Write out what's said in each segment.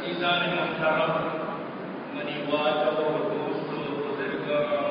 عزیزان محترم منی واجب و دوست و بزرگوں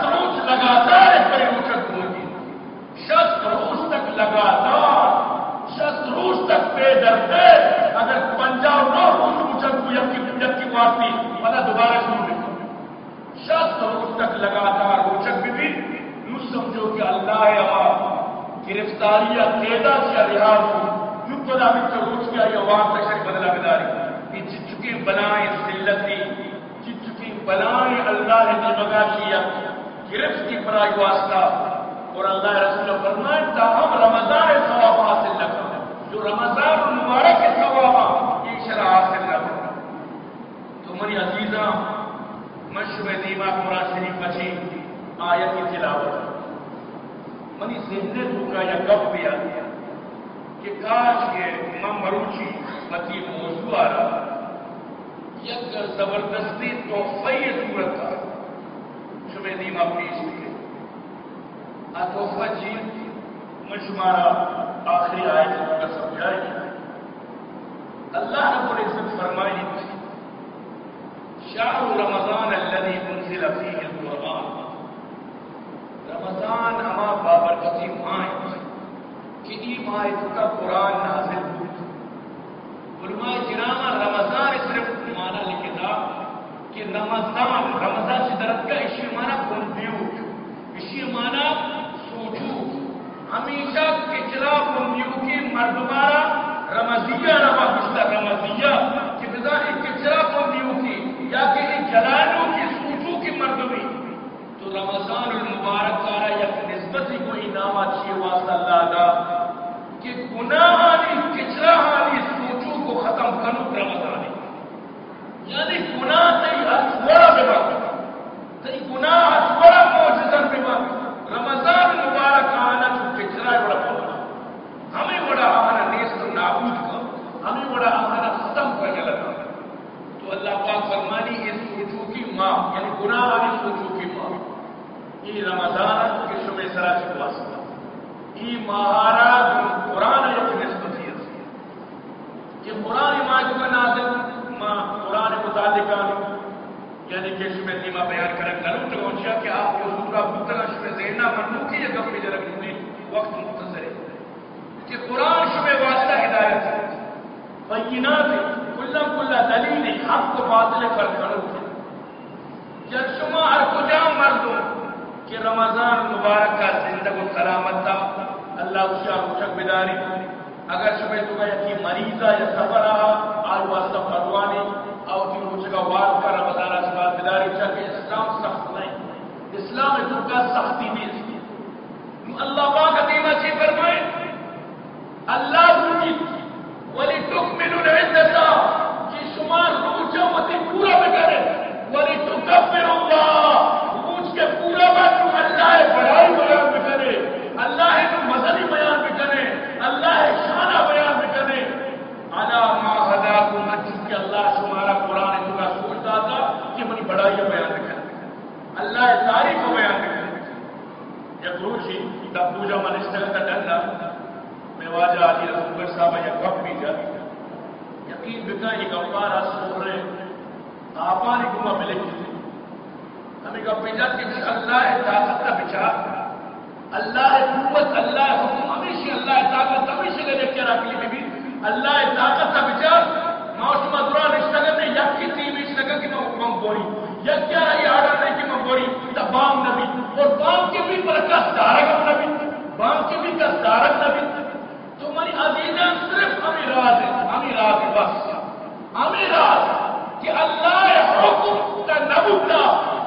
شروچ لگاتار پہ روشت ہوگی شست روس تک لگاتار روس تک پہ درد اگر پنجاب نہ جب کی پنجاب کی پارٹی مطلب شست روس تک لگاتار روشک بھی سمجھو کہ اللہ گرفتاری تیدیہ تو فی صورت کا شمع دیما پیش دیے اتوفہ جیل کی میں آخری آئے کا سمجھائے گی اللہ رب العزت فرمائی تھی شاہ رمضان الذي انزل فيه القرآن۔ رمضان اما بابرکتی مائیں کہ ایمائت کا قرآن نازل علماء کرام، رمضان رمضان رمضان Ramazan صدرت کا اسی معنی کنفیوز اسی معنی سوچو ہمیشہ کچرا کنفیوز کی مردمارا رمضیا روا کشتا رمضیا کہ بدا ایک کچلا کنفیوز کی یا کہ جلالوں کی سوچو کی مردمی تو رمضان المبارک کارا یا نسبت ہی کوئی نام اچھی واسطہ اللہ دا کہ گناہ آنی کچلا آنی سوچو کو ختم کرو رمضانی یعنی گناہ نہیں تی اسوڑا ببا گناہ رمضان مبارک آنا تو ہمیں آنا نیست نابود کا۔ ہمیں آنا ختم لگا۔ تو اللہ پاک فرمانی اس کی ماں یعنی گناہ کی ماں یہ رمضان کے شبہ سرا سے واسطہ۔ یہ مہارا قرآن ایک یہ قرآن نازل قرآن متعلق یعنی کہ شبہ دیما بیان کریں۔ گلوں تو انشاء کہ آپ کے کو سورہ بطلہ شبہ زینہ منو کی یہ گفت جرک ہوئی وقت مختصر ہے۔ کہ قرآن شبہ واسطہ ہدایت ہے۔ بینات کلم کلہ دلیل حق کو باطل کر کرو جب شما ہر کجا مردوں کہ رمضان مبارک کا زندگ و سلامت تھا، اللہ اس کا روشک بداری اگر شبہ تو گیا کہ مریضہ یا سفر رہا، آج واسطہ پروانی اور کی روشک واد کا رمضان اس بات بداری چاہ اسلام سخت نہیں۔ اسلام ہے کا سختی بھی اس کی۔ اللہ پاک عظیم اچھی فرمائے، اللہ روچی ولی تکملوا العدة کہ شما روچا متی پورا بکرے ولی تکبر اللہ۔ روچ کے پورا بات اللہ بڑائی بیان بکرے اللہ کو مذہبی بیان بکرے اللہ شانہ بیان بکرے علا ما ہداکم اچھو کہ اللہ شمارا قرآن تو کا سوچتا تھا کہ منی بڑائی بیان بکرے اللہ تاریخ کو بیان بکرے جب روچی تب پوجا من استغتا ڈنڈا میں واجہ علی رسول صاحب یا گپ بھی جا یقین بکا یہ گپارا سو رہے آپا نے گما ملے کی ہمیں گپ بھی جا کہ اللہ طاقت کا بچار اللہ قوت اللہ حکم ہمیشہ اللہ طاقت ہمیشہ لے کے رکھ لی بھی اللہ طاقت کا بچار موش مدرا رشتہ نے یک کی تیم اس لگا کہ میں حکم بوری یک کیا رہی آڈر نہیں کہ میں بوری تبام نبی اور بام کے بھی برکت دارک نبی بام کے بھی کس دارک نبی تمہاری عزیزان صرف ہمیں راز ہے ہمیں راز ہے بس ہمیں راز کہ اللہ حکم کا نبوتا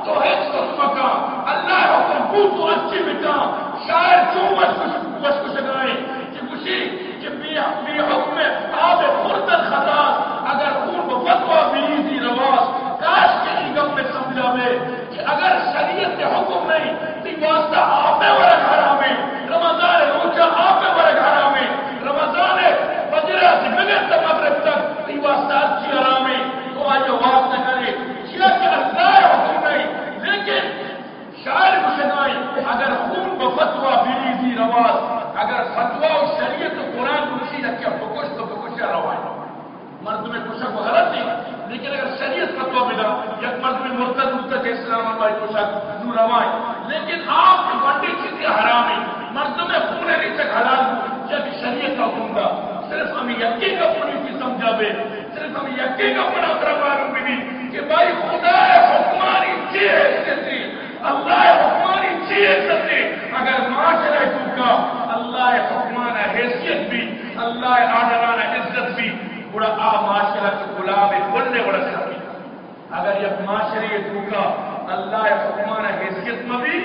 تو ہے اس مکان اللہ حکم کو تو اچھی بتا شاید کیوں بس کچھ کچھ گائے کہ خوشی کہ بی بی حکم آب خردن خطا اگر خون کو فتوا بیزی رواز کاش کے لیے گم میں سمجھا میں کہ اگر شریعت کے حکم نہیں تو واسطہ آپ میں ورک حرام ہے رمضان روچہ آپ میں ورک حرام ہے رمضان بجرا سے بغیر تمغرب تک یہ واسطہ اچھی حرام ہے تو آج واس نہ کرے شیعہ کہ اللہ حکم نہیں لیکن شاعر مشنائیں اگر خون کو فتوا بیزی رواز اگر فتوا اور شریعت و قرآن کو اسی رکھے بکش تو بکش روائے مرد میں کچھ کو غلط نہیں لیکن اگر شریعت فتوا ملا یک مرد میں مرتد مرتد اسلام ہماری کچھ نو روائے لیکن آپ کی بڑی چیزیں حرام ہیں مرد میں خون نہیں تک حلال جب شریعت کا حکم تھا صرف ہمیں یقین کا پوری کی سمجھا بے صرف ہمیں یقین کا پڑا اپنا معلوم بھی کہ بھائی خدا حکمانی چی حیثیت تھی اللہ حکمانی چی حیثیت تھی اگر معاشرہ چکا اللہ حکمان حیثیت بھی اللہ آدھرانا عزت بھی بڑا آ معاشرہ کے غلام بولنے بڑا سکتی اگر یہ معاشرے چکا اللہ حکمان حیثیت میں بھی،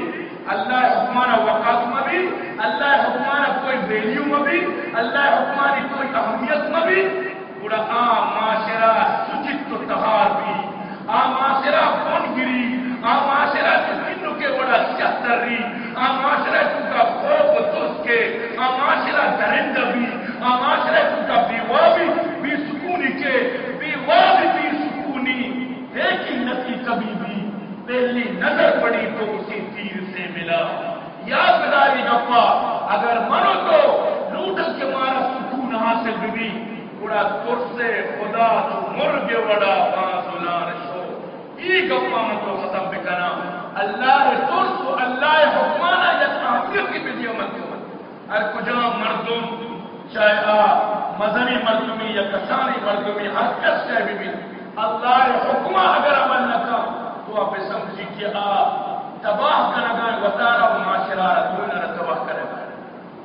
اللہ حکمانہ وقات میں بھی، اللہ حکمانہ کوئی ویلیو میں بھی، اللہ حکمانی کوئی اہمیت میں بھی بڑا آ معاشرہ سچت تو تہار بھی۔ آ معاشرہ کون گری آ معاشرہ کے بڑا چتر ری آ معاشرہ کا خوف دوست کے آ معاشرہ درندہ بھی آ معاشرہ کا بیوا بھی بھی سکونی کے بیوا بھی بھی سکونی لیکن نتی کبھی بھی پہلی نظر پڑی تو اسی تیر سے ملا۔ یاد بداری گپا اگر منو تو لوٹل کے مارا سکون حاصل بھی بڑا تر سے خدا تو مر مرگ بڑا بازلان شو۔ یہ گپا من تو ختم بکنا اللہ تر تو اللہ حکمانا یا اہمیت کی بھی عمل کو ہر کجا مردم، چاہے آ مدنی مردمی یا کسانی مردمی، ہر کس سے بھی اللہ حکمہ اگر عمل نہ کر، تو آپ سمجھی کہ آپ تباہ کرے گا وسارا معاشرہ رسول نہ تباہ کرے گا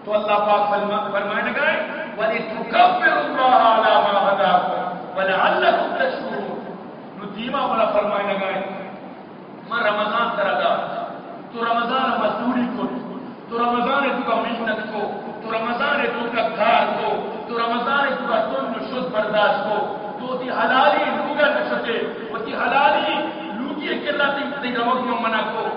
تو اللہ پاک فرمائے گا ولی تکبر اللہ علی ما ہداکم کو تشکر ندیما والا فرمائے گا میں رمضان کرے گا تو رمضان مزدوری کو، تو رمضان تو کا محنت کو، تو رمضان تو کا کھار کو، تو رمضان تو کا تن شد برداشت کو، تو تی حلالی لوگا نشتے، وہ تی حلالی لوگی کے تی رمضان منا کو.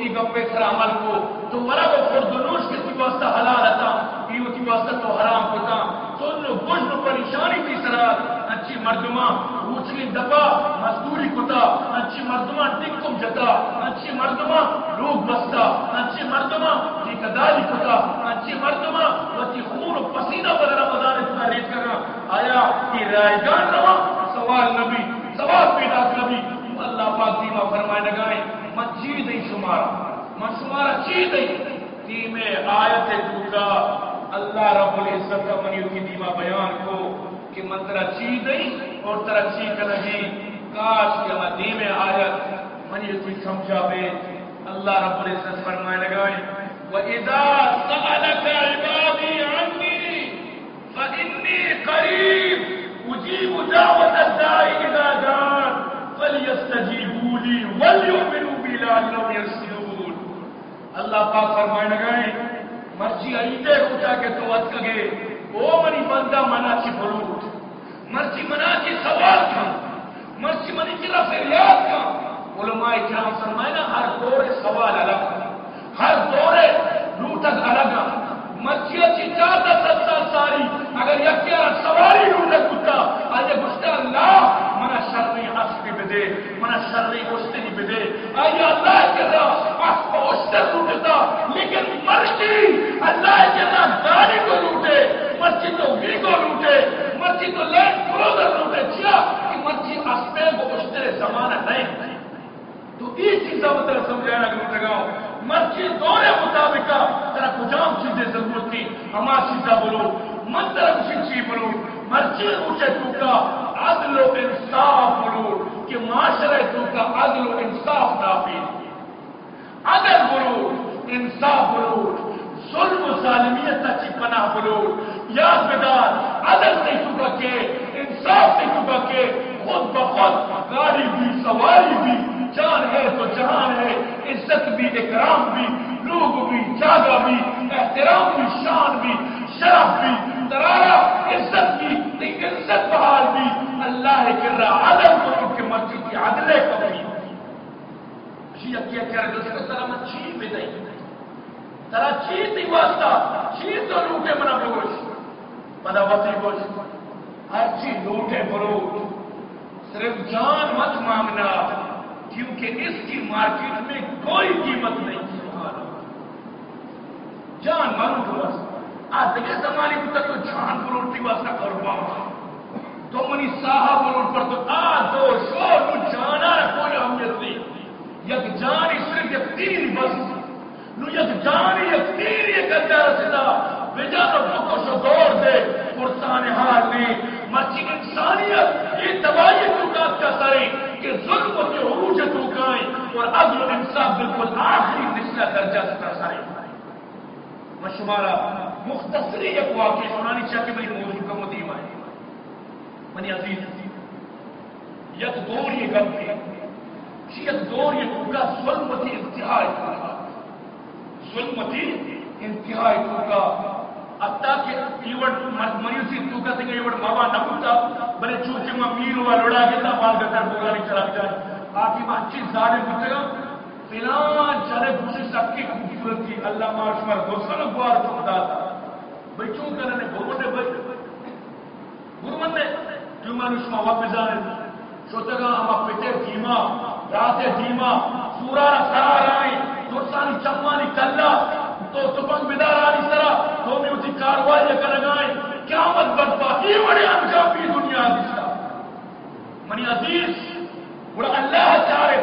ای گپے سر عمل کو تو ورا وہ خردنوش کے تی واسطہ حلال اتا ای تی واسطہ تو حرام کتا تو نو بوجھ نو پریشانی تی سرا اچھی مردما روچلی دپا مزدوری کتا اچھی مردما ٹکم جتا اچھی مردما لوگ بستا اچھی مردما ٹھیکداری کتا اچھی مردما وتی خون و پسینہ پر رمضان تحریر کرنا آیا کی رائے گان روا سوال نبی، سوال پیدا نبی اللہ پاک دیما فرمائے لگائیں من چیز نہیں شمارا من شمارا چیز نہیں۔ دیمے آیت دوکا اللہ رب العزت کا منیو کی دیما بیان کو کہ من ترا چیز نہیں اور ترا چیز کا نہیں۔ کاش کہ میں دیمے آیت منیو کی سمجھا بے اللہ رب العزت فرمائے لگائے وَإِذَا سَأَلَكَ عِبَادِي عَنِّي فَإِنِّي قَرِيبٌ، أُجِيبُ دَعْوَةَ الدَّاعِ إِذَا دَعَانِ فَلْيَسْتَجِيبُوا اللہ پاک فرمائے لگائے مرچی عیدے روٹا کے تو وقت کگے او منی بندہ منا چی بلوٹ مرچی منا چی سوال تھا مرچی منی چلا فریاد تھا۔ علماء کرام فرمائے نا، ہر دور سوال الگ، ہر دور لوٹک الگ۔ مرچی چی چاہتا ستا ساری، اگر یکی سواری لوٹک کتا آجے گشتا اللہ حسبی بدے منا شرعی گشتنی بدے آیا اللہ کے رہا اس کو اشتر لوٹتا لیکن مرچی اللہ کے رہا گاڑی کو لوٹے مرچی تو بھی کو لوٹے مرچی تو لینڈ کروزر لوٹے چیا کہ مرچی اسپے کو اشتر زمانہ نہیں تو یہ چیزا مطلب سمجھانا کروں لگاؤ مرچی دورے مطابقہ ترا کجام چیزیں ضرورت تھی ہما چیزا بولو من طرف چیزی بولو مرچی اونچے تو کا عدل و انصاف بولو کہ معاشرے تو کا عدل و انصاف نافذ عدل بولو انصاف بولو ظلم و ظالمیت تچی پناہ بولو یاد بدار، عدل نہیں چکا کے، انصاف نہیں چکا کے، خود بخود گاڑی بھی، سواری بھی، جان ہے تو جہان ہے، عزت بھی، اکرام بھی، لوگ بھی جاگا بھی، احترام بھی، شان بھی، شرف بھی درارا، عزت کی لیکن عزت بحال بھی۔ اللہ کر رہا عدل کو ان کے مسجد کی عدلے کبھی۔ شیعہ کیا کہہ رہے دوستوں طرح میں چیز بھی نہیں۔ طرح چیز نہیں واسطہ چیز تو لوٹے منا بروش بنا وطی بوش ہر چیز لوٹے بروش صرف جان مت مانگنا، کیونکہ اس کی مارکیٹ میں کوئی قیمت نہیں جان مانو تو بس آج دیکھے زمانے کو تک تو جان بروٹی واسطہ قربان تو منی صاحب بروٹ پر تو آ دو شور تو جانا کوئی اہمیت نہیں۔ یک جانی صرف یک تیر بس شو دور دے۔ پرسان حال میں مچی انسانیت یہ تباہی توقات کا سرے، کہ ظلم کے عروج توقائیں اور عدل انصاف بالکل آخری نسلہ درجہ کا سرے۔ مشمارا مختصری ایک واقعی سنانی چاہتے میری موضوع کا مدیم آئے منی عزیز یک دور یہ گم تھی یک دور یہ پورا ظلمتی انتہائی پورا ظلمتی انتہائی پورا اتا کہ ایوڑ مریوسی تو کا سنگے ایوڑ ماما نبوتا بلے چوچے ماں میرو و لڑا گتا بال گتا بولا نہیں چلا گتا آتی ماں اچھی ظالم بچے گا فلان چلے بوشے سب کی خوبصورت کی اللہ مار شمار دوسرا گوار تو خدا تھا بھئی چون کرنے گھومنے بھئی گرمن نے کیوں میں شما واپس آنے شوتگا اما پتے دیما راتے دیما سورارا سرار آئیں دوستانی چمانی کلا تو تپنگ بدار آنی سرا تو میں اسی کاروائی کرنگائیں قیامت برپا یہ بڑے انجامی دنیا دیستا منی عزیز بڑا اللہ چاہے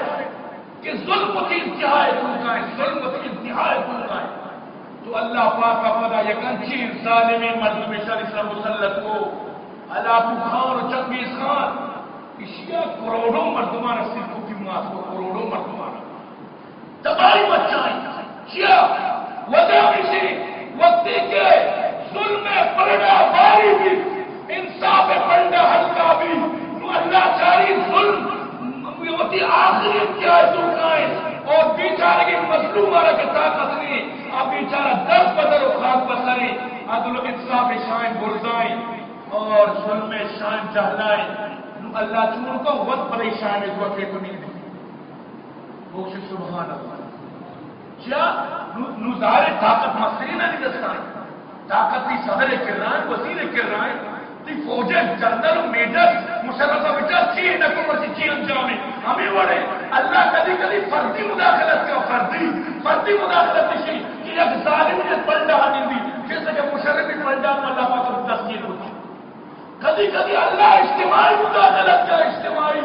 کہ ظلم کی انتہائی پھولکائیں ظلم کی انتہائی پھولکائیں تو اللہ پاک کا پدا یکن چیز ظالمی مرد بشار اسلام مسلط کو علاقو خان و چنگیز خان اشیاء کروڑوں مردمان صرف کی مات کو کروڑوں مردمان تباہی بچائیں کیا؟ وجہ کسی وقتی کے ظلم پڑنا باری بھی، انصاف پڑنا ہلکا بھی، تو اللہ چاری ظلم ہوتی آخری کیا چکائیں اور بیچارے کی مظلوم والا کے طاقت نہیں اب بیچارہ دس بدر و خاک بسائیں، عدل و انصاف شائن برزائیں اور ظلم شائن جہلائیں۔ اللہ چون کو وقت پریشان ہے جو کہ تو نہیں بخش سبحان اللہ۔ کیا؟ نظار طاقت مسئلہ نہیں دستان طاقت کی صدر کرنا ہے وزیر کرنا ہے فوجن جنرل میجر مشرف بیٹا چی نہ کو مرضی چی انجام ہمیں وڑے اللہ کبھی کبھی فردی مداخلت کا فردی فردی مداخلت نہیں کہ اب ظالم نے پلڈا نہیں دی۔ جیسے کہ مشرف پلڈا اللہ پاک کو تسکین ہوتی کبھی کبھی اللہ اجتماعی مداخلت کا اجتماعی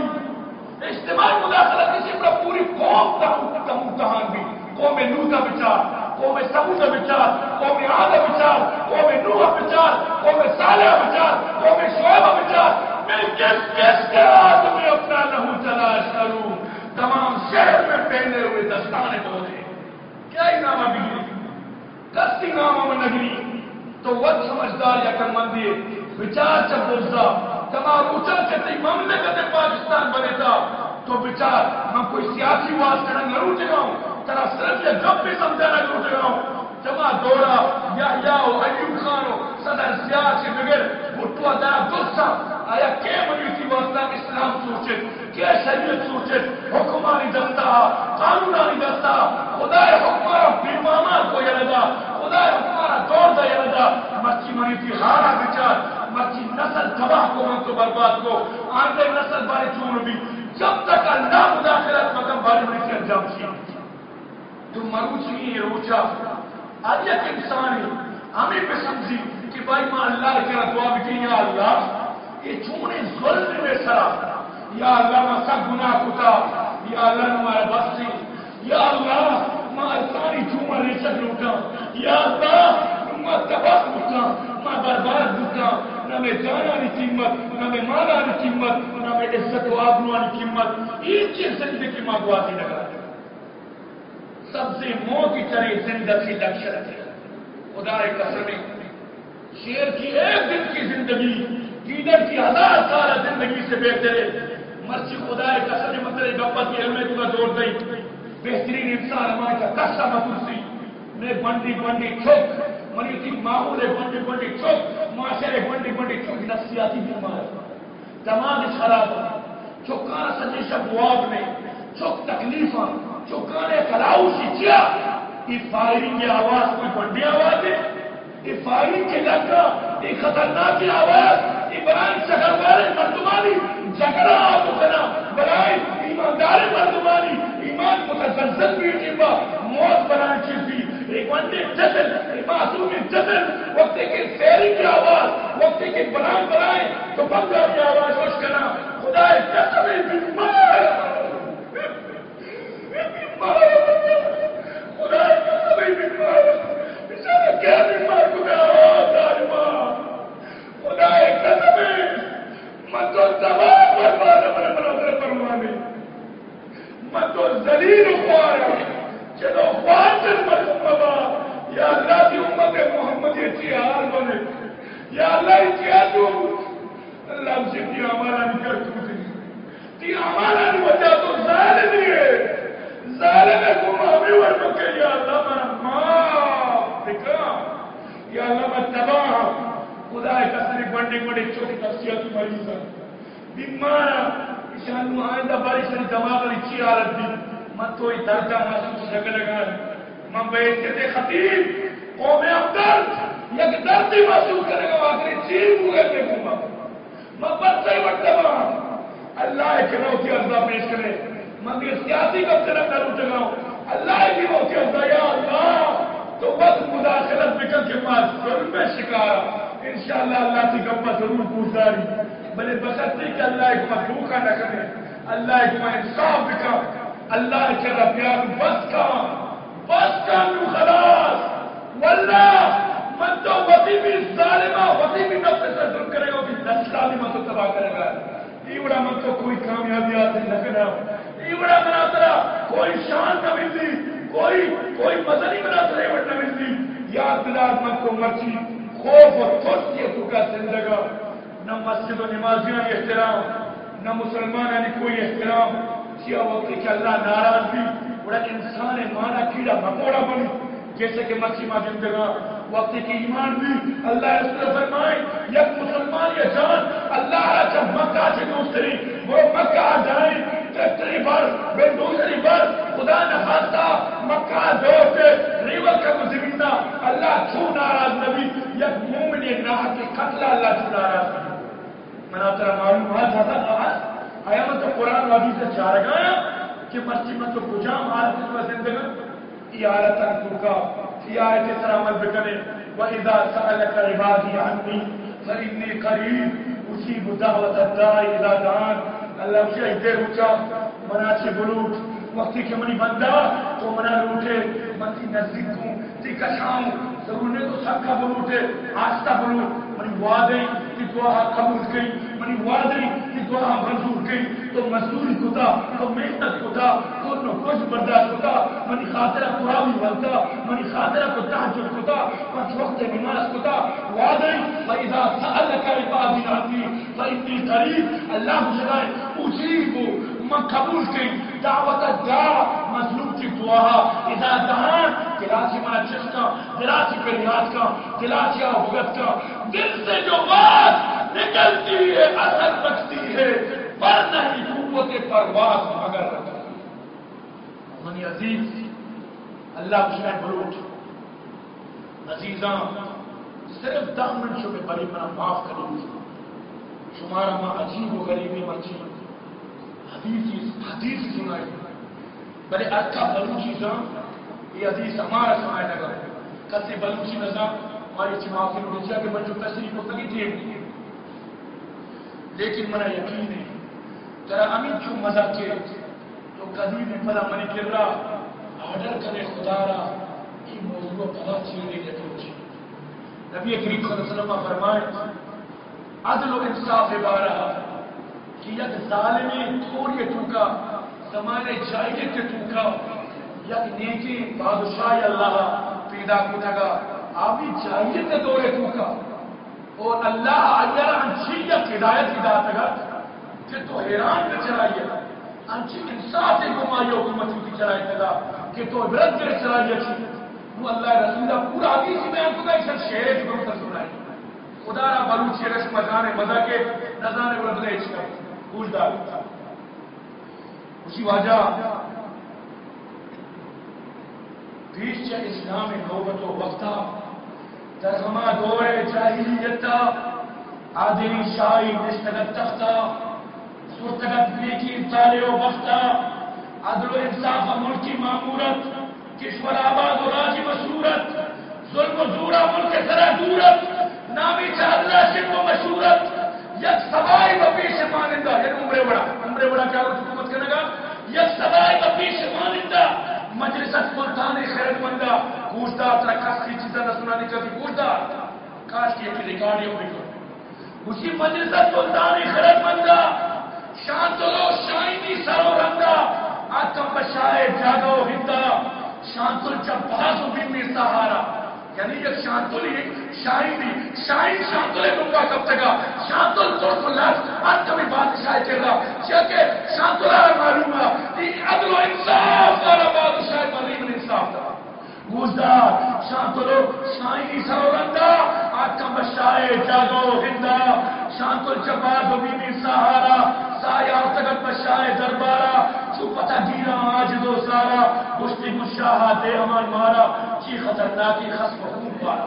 اجتماعی مداخلت کسی پر پوری قوم کا امتحان بھی قوم نو کا بچار۔ قوم سمو کا بچار، قوم عاد بچار، قوم نو کا بچار، قوم صالح بچار، قوم شعیب بچار۔ میں کس کس کے آدمی اپنا لہو تلاش کروں، تمام شہر میں پہنے ہوئے دستانے بولے۔ کیا انعامہ بگڑی کسی ناموں میں نگری۔ تو وقت سمجھدار یا کر مندی بچار چب بولتا، تمام اونچا چتی مملکت پاکستان بنے تھا تو بچار میں کوئی سیاسی واسطہ نہ لڑوں چکاؤں ترا صرف یہ گپ بھی سمجھانا لوٹ رہا ہوں جمع دورا یا یا ہو ایوب خان ہو صدر سیاسی بغیر بھٹو ادا دوستا آیا کہ منی تھی واسطہ اسلام سوچے؟ کیا شریعت سوچے؟ حکمانی دستا قانونانی دستا خدا حکمارا بیماما کو یلدا خدا حکمارا دور دا یلدا مچی منی تھی ہارا بچار۔ مچی نسل تباہ کو من تو برباد کو۔ آندے نسل بارے چون بھی۔ جب تک اللہ مداخلت مکم بارے منی تھی، انجام کیا تو مروچی روچا آج ایک انسان ہے، ہمیں پہ سمجھی کہ بھائی ماں اللہ کے دعا بھی یا اللہ، یہ چونے ظلم میں سرا۔ یا اللہ، ماں سب گناہ کتا۔ یا اللہ ہمارا بس سے۔ یا اللہ، ماں ساری چوما ریچک لوٹا یا اللہ، ماں تباہ کتا۔ ماں برباد کتا۔ نہ میں جانا نہیں قیمت، نہ میں مانا نہیں قیمت، نہ میں عزت و آبرو نہیں قیمت۔ یہ چیز زندگی ماں گواتی لگا سب سے مو کی طرح زندگی لکش رکھے خدا قسم شیر کی ایک دن کی زندگی کیڈر کی ہزار سال زندگی سے بہتر ہے۔ مرچی خدا قسم مطلب گپا کی علم کا دوڑ گئی بہترین انسان ہمارے کا کشا متوسی میں بنڈی بنڈی چوک منی تھی ماحول بنڈی بنڈی چوک معاشرے بنڈی بنڈی چوک نفسیاتی بیمار۔ دماغ خراب چوکانا سجی شبواب نے، چوک تکلیفاں، چوکانے کلاؤ سیچیا یہ فائرنگ کی آواز کوئی بڑی آواز ہے؟ یہ فائرنگ کے لگا یہ خطرناک کی آواز، یہ برائے شکر والے مردمانی، جھگڑا آپ کرنا برائے ایماندار مردمانی، ایمان متزلزل بھی جیبا موت برائے چیز بھی۔ ایک ونڈے معصوم جسل وقت کے سیری کی آواز، وقت کے برائے برائے تو بندہ کی آواز، ہوش کرنا۔ خدا جسل بیمار چلو کی تو اللہ سے یا اللہ میں معاف یا اللہ میں تباہ خدا کسری بڑی بڑی چھوٹی مریض ہے بیمار آئندہ دماغ اچھی حالت دی من تو محسوس لگا ہے خطیب قوم افدر یک درد ہی محسوس کرے گا آخری چیز ہوئے بس سے اللہ کے پیش کرے مگر سیاسی کا طرف نہ اٹھ گا اللہ کی وہ کہ یا اللہ، تو بس مداخلت بکر کے پاس ضرور میں شکار۔ انشاءاللہ اللہ کی گپا ضرور پوچھ رہی بلے بسرتے کہ اللہ ایک مخلوقہ نہ کرے اللہ ایک میں انصاف بکا اللہ کے ربیان بس کا۔ بس کا نو خلاص۔ واللہ، من تو وطی بھی ظالمہ وطی بھی نفس سے ظلم کرے گا کہ دس سالی من تو تباہ کرے گا۔ ایوڑا من مطلب تو کوئی کامیابی آتے نہ کرا بڑا بنا ترا کوئی شان نہ ملتی، کوئی کوئی مزہ نہیں بنا ترا نہ ملتی۔ یاد دلار من کو مرچی، خوف اور خوش یہ تو کا زندگا۔ نہ مسجد و نمازیاں احترام، نہ مسلمان یعنی کوئی احترام۔ جی کیا وقت کہ اللہ ناراض بھی، بڑا انسان ہے، مانا کیڑا مکوڑا بنی۔ جیسے کہ مچھی ماں زندگا وقت کی ایمان بھی اللہ رسول فرمائے یک مسلمان یا جان، اللہ جب مکہ سے دوسری، وہ مکہ جائیں ٹریکٹری پر بلڈوزری پر خدا نخواستہ مکہ دور سے ریور کا زمینہ اللہ چھو ناراض نبی؟ یک مومن ایک نہ کے قتل اللہ چھو ناراض منا ترا معلوم ہوا زیادہ آواز آیا میں تو قرآن وادی سے چار گایا کہ مسجد میں تو کجام حالت میں زندگی ای حالت کو کا، ای آیت سر عمل بکنے۔ وَإِذَا سَأَلَكَ عِبَادِي عَنِّي فَإِنِّي قَرِيبٌ أُجِيبُ دَعْوَةَ الدَّاعِ إِذَا دَعَانِ۔ اللہ اسے ایدے روچا منا چھ بلوٹ وقتی کہ منی بندہ، تو منا لوٹے منی نزدیک کو تی کشاؤں ضرور نے تو سب کا بلوٹے آستہ بلوٹ منی وعدے کی دعا قبول کی، منی وعدے کی دعا منظور کی۔ تو مزدوری کتا تو محنت کتا تو نو کچھ برداشت کتا منی خاطرہ قرآن بنتا منی خاطرہ کو تحجد کتا پنچ وقت نماز کتا وعدے، فَإِذَا سَأَلَكَ عِبَادِ نَعْتِي اللہ جلائے اجیب من قبول کی، دعوت جا مظلوم کی دعا۔ اذا دہان دلاسی مانا چشکا دلاسی پہ کا دلاسی آفت کا۔ دل سے جو بات نکلتی ہے، اثر رکھتی ہے پر نہیں، قوت پرواز مگر رکھتا منی عزیز، اللہ بشاہ بلوٹ عزیزاں، صرف دامن شو میں بری منا معاف کریں شمارا ماں عجیب و غریبی مرچی حدیث حدیث سنائی۔ بلے اچھا بلوچی جا یہ حدیث ہمارا سنائے لگا۔ کسی بلوچی نظام ہماری چماف کے روچیا کے بچوں تشریف کو تگی تھی لیکن منا یقین ہے، ترا امین کیوں مزہ کے تو کبھی بھی پلا منی کر رہا آرڈر کرے خدا را، یہ موضوع پلا چھیڑ دے گے نبی کریم صلی اللہ علیہ وسلم فرمائے عدل و انصاف بارہ کہ یک ظالمی تھوڑی ٹوکا زمانے چاہیے کے ٹوکا یک نیکی بادشاہ اللہ پیدا کنگا آبی چاہیے کے دورے ٹوکا اور اللہ آیا انچی یا ہدایت ہدایت گا کہ تو حیران کے چلائیے انچی انصاف ایک گمائی حکومت کی چلائیے گا، کہ تو عبرت کے چلائیے چی وہ اللہ رسولہ پورا حدیث میں آپ کو کہا شہر کی گروہ خدا را بلوچی رش مزانے مزا کے نزانے ورد اس کا پوچھ دار اسی وجہ پیش چا اسلام نوبت و وقتا۔ در دور جاہلیتا آدمی شاہی نشتگت تختا۔ سرتگت نیکی تالے و وقتا۔ عدل و انصاف و ملکی معمورت۔ کشور آباد و راجی مسورت ظلم و زورا ملک سرا دورت۔ نامی چادرہ شرک و مشورت یک سبائی و پیش مانندہ یعنی عمرے بڑا عمرے بڑا کیا حکومت کرنے گا یک سبائی و پیش مانندہ مجلس سلطان خیرت مندہ پوچھتا اپنا کسی چیزا نہ سنانی چاہتی پوچھتا کاش کی ایک ریکارڈ یہ ہوئی اسی مجلس سلطان خیرت مندہ شان دلو شائنی سرو رنگا، آتم بشائے جاگو ہندا شانتل جبازو بنی سہارا۔ یعنی یہ شانتلی شاہی شاہی شانتلے لنگا کب تک شانتل تو سلط آج کبھی بادشاہ چل رہا چونکہ شانتلہ معلوم ہے عدل و انصاف والا بادشاہ انصاف گوزدار شانتلو شاہی سرورندہ، آج کا جاگو ہندا شانتل جبازو بنی سہارا، سایہ تگت بشائے دربارہ۔ تو پتہ گیرا آج دو سارا، مشتی مشاہا دے امان مارا، چی خطرناکی خصف خون پارا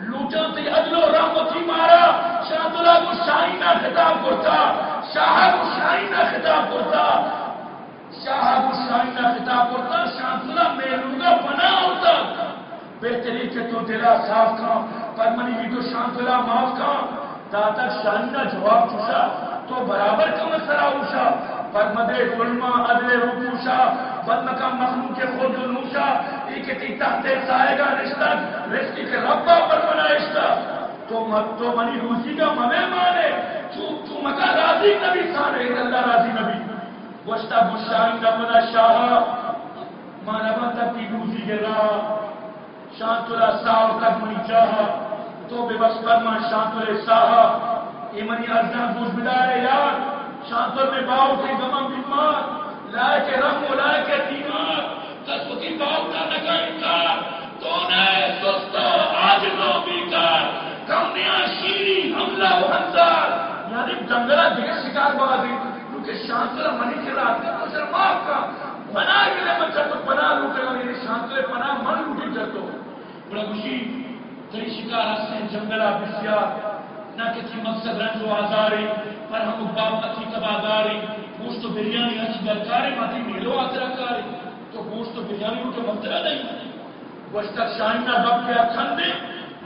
لوٹا تی عدل و رحمتی مارا، شاہ دلہ کو شاہینہ خطاب کرتا، شاہ کو شاہینہ خطاب کرتا۔ شاہ کو شاہینہ خطاب کرتا، شاہ دلہ میلونگا بنا ہوتا۔ بہتری کہ تو دلہ صاف کھا پر منی بھی تو شاہ دلہ معاف کھا داتا شاہینہ جواب چوشا، تو برابر کا مسئلہ اوشا پر مدے ظلمہ عدل رکوشا بدمکا مخلوق کے خود نوشا ایک تی تحت سائے گا رشتہ رشتی کے ربا پر بنا رشتہ. تو تو منی روزی کا ممے مانے تو تو مکا راضی نبی سانے اللہ راضی نبی. وشتا بشاہی کا منا شاہ مانا بنتا کی روزی کے راہ. شانتلا ساو تک منی چاہ تو بے بس فرما شانتلے ساہا ایمنی ارزان بوجھ بدارے یار شانتل میں باؤ کے گمم بیمار لائے کے رنگ و لائے کے دیمار تسوتی باؤ کا نگا انکار تو نے سستا آج نو بیکار؟ کم نیا شیری حملہ و ہنزار یعنی جنگلہ دیکھ شکار بازی، کیونکہ شانتلا منی کے رات تو سر معاف کا بنا گلے من چتو پناہ لوٹے گا یعنی یہ شانتلے پناہ من لوٹی چتو بڑا خوشی تری شکار ہستے جنگلا بسیار۔ نہ کسی مقصد رنج و آزاری، پر ہم باپ تکی تباداری گوشت و بریانی اچھی درکاری ماتی میلو آترا کاری تو گوشت و بریانی اٹھے منترہ نہیں۔ گوشتہ شاہینہ بب کے اکھن دے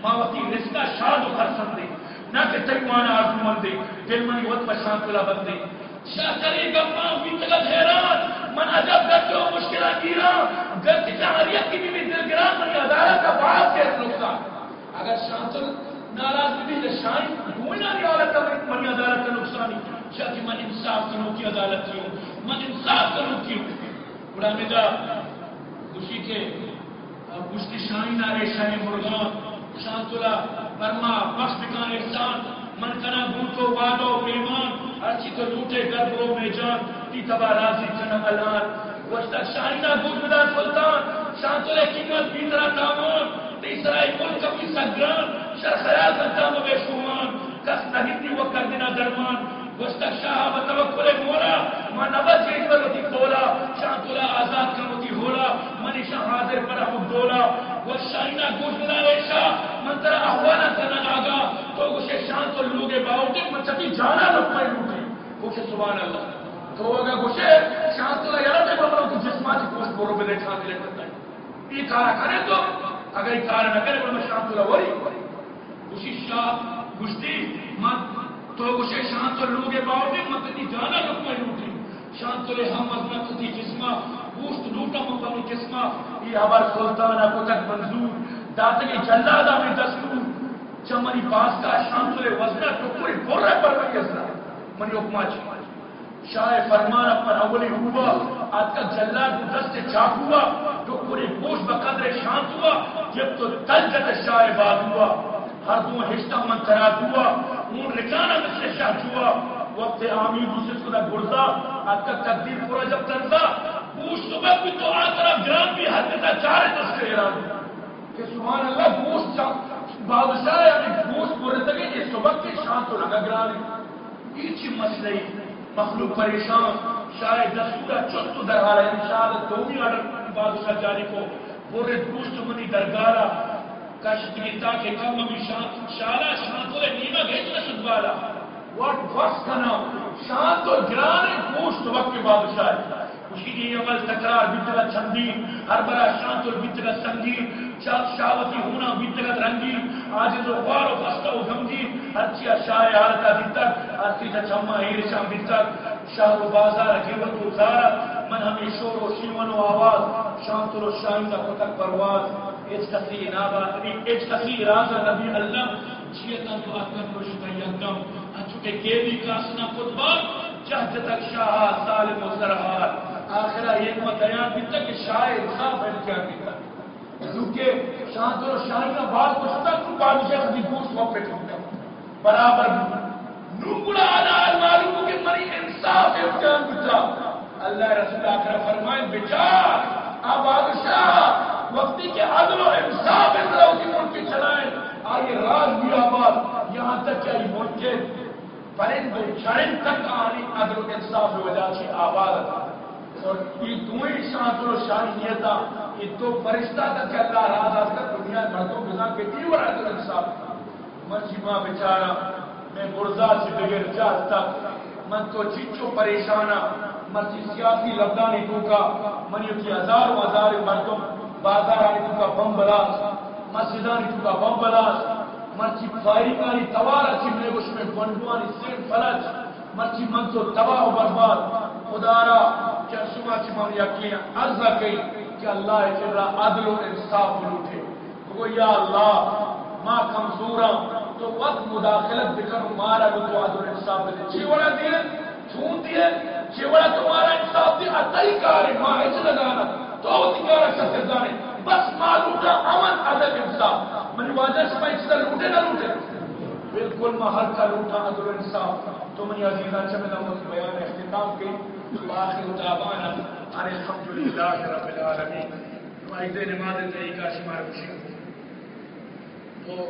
ماوتی رزقہ شاد و خرسن دے۔ نہ کہ تیمانا آرزو من دے، دل منی وقت پشان کلا بندے شاہ کری گپا بیتگت حیران۔ من عجب گرتے ہو مشکلہ گیران گرتی کہاریت کی بھی دل گران، منی عدالت کا باعث کے نقصان۔ اگر شانتل ناراض بھی تو شاہی کوئی عدالت کا منی عدالت کا نقصانی شاہ کی اچھا جی، من انصاف کروں کی عدالت کیوں من انصاف کروں کیوں بڑا نگا خوشی کے گشتی شاہی نارے شاہی مرغان شانتلا برما بخش بکان احسان، من کنا بوتو وادو پیمان ارچی تو لوٹے گربرو میں جان۔ تی تبا راضی جنم الان۔ وشتک شاہینا گوش مدار سلطان شانتلے کنگل بیندرا تامون تیسرائی ملک اپنی سگران شرخیال سنتام بے شومان کس نہیتی و کردنا درمان وشتک شاہ بتوکل مولا، من نبت چیز بلوتی کولا شانتلا آزاد کرمتی ہولا منشا حاضر پر احمد دولا وشائنا گوش مدار شاہ، من ترا احوانا کرنا آگا، تو گوشے شان تو لوگے باوٹے، من چکی جانا لکمائی لوٹے۔ گوشے سبحان اللہ۔ تو اگر گوشے شان تو لگا تے بابا، تو جسمانی کوشت بورو بے دیکھا دے کرتا ہے یہ کارا کرے تو اگر یہ کارا نہ کرے تو شان تو لوری گوشی شاہ گوشتی من تو گوشے شان تو لوگے باوٹے من چکی جانا لکمائی لوٹے شان تو لے ہم ازنا کتی جسمہ گوشت لوٹا مقامی جسمہ یہ ہمار سلطانہ کو تک منظور داتنی جلادہ میں دستور۔ چمنی پاس کا شان تو لے وزنہ تو پوری بول رہے پر بھئی ازنا منی حکمہ شاہ فرمان پر اولی ہوا آج کا جلاد دست چاک ہوا، جو پوری گوش بقدر شانت ہوا، جب تو تلجت شاہ باد ہوا، ہر دو ہشتہ من ترات ہوا، اون رکانہ مثل شاہ ہوا، وقت آمین دوسرے سکتا گرزا، آج کا تقدیر پورا جب ترزا گوش صبح بھی تو آترا گرام بھی حد تا چارے دست کے ارادو کہ سبحان اللہ گوش چاہ بادشاہ یعنی گوش پورے تکے یہ صبح کی شانت ہو لگا گرانی۔ یہ چی مسئلہ مخلوق پریشان، شاید دستورہ چست در حال ہے شاید دومی آرڈر بادشاہ جاری کو پورے دوست منی درگارا کشت گیتا کے کم بھی شالا شان تو نیمہ گھیچنا شدوالا واٹ فرس کنا شان تو گرانے گوشت وقت کے بادشاہ ہے۔ اسی عمل، تکرار بتگا چندین ہر برا شان تو بتگا سنگین چاپ شاوتی ہونا بتگا رنگین آج جو غار و بستہ و غمگین ہر شاہ حالتا بتر ہر چیزا چمہ ہیر شام بتر شاہ و بازار گیوت و زارا، من ہمیں شور و شیون و آواز شان تو شاہین کا کتک پرواز ایچ کسی نابا ایچ کسی راز نبی اللہ چیتا تو اکر پرشتا یکم چونکہ گیوی کاسنا خطبہ جہد تک شاہ سالم و سرحال آخرہ یہ بیان بھی تک شاہ انصاف ہے کیا دیتا کیونکہ شاہ تو شاہ کا بات کچھ تھا تو بادشاہ کی گوشت وہ پہ ٹھوکتا برابر نوکڑا آدھار معلوم کہ مری انصاف امتحان بچا اللہ رسول آخر فرمائے، بچار اب بادشاہ، وقتی کے عدل و انصاف اس طرح کی ملک کی چلائیں۔ آئیے راز بھی آباد۔ یہاں تک کہ ملک کے پرند و چرند تک آنی عدل و انصاف کی وجہ سے آباد۔ اور یہ دوئی شانت و شاہیتا یہ تو فرشتہ تک کہ اللہ راز آز کر دنیا مردوں کے ساتھ کہتی اور عدل و انصاف من ماں بیچارہ، میں مرزا سے بغیر جاز من تو چچو پریشانہ مرچی سیاسی لبدانی ٹوکا منی کی ہزار و ہزار مردوں بازار آنی ٹوکا بم بلاس مسجدانی ٹوکا بم بلاس مرچی فائری کاری توارا چی میں گوش میں گنڈوانی سین فلج مرچی من تو تباہ و برباد، خدا را کیا شما چی یقین عرض گئی کہ اللہ جل عدل و انصاف لوٹے تو یا اللہ، ماں کمزورا ہاں، تو وقت مداخلت بکر مارا گو تو عدل و انصاف دے چی وڑا چھون دیے چیوڑا تمہارا انصاف دی اتائی کاری ماں اچھ لگانا تو تکارا شخص دانے بس ماں لوٹا امن، عدل، انصاف۔ منی واجہ سے میں لوٹے نہ لوٹے۔ بالکل میں ہر کا لوٹا عدل انصاف۔ تو منی عزیزہ چمدہ مجھ بیان اختتام کے باخر دعوانا ان الحمدللہ رب العالمین ہماری دے نماز تے کا شمار خوشی تو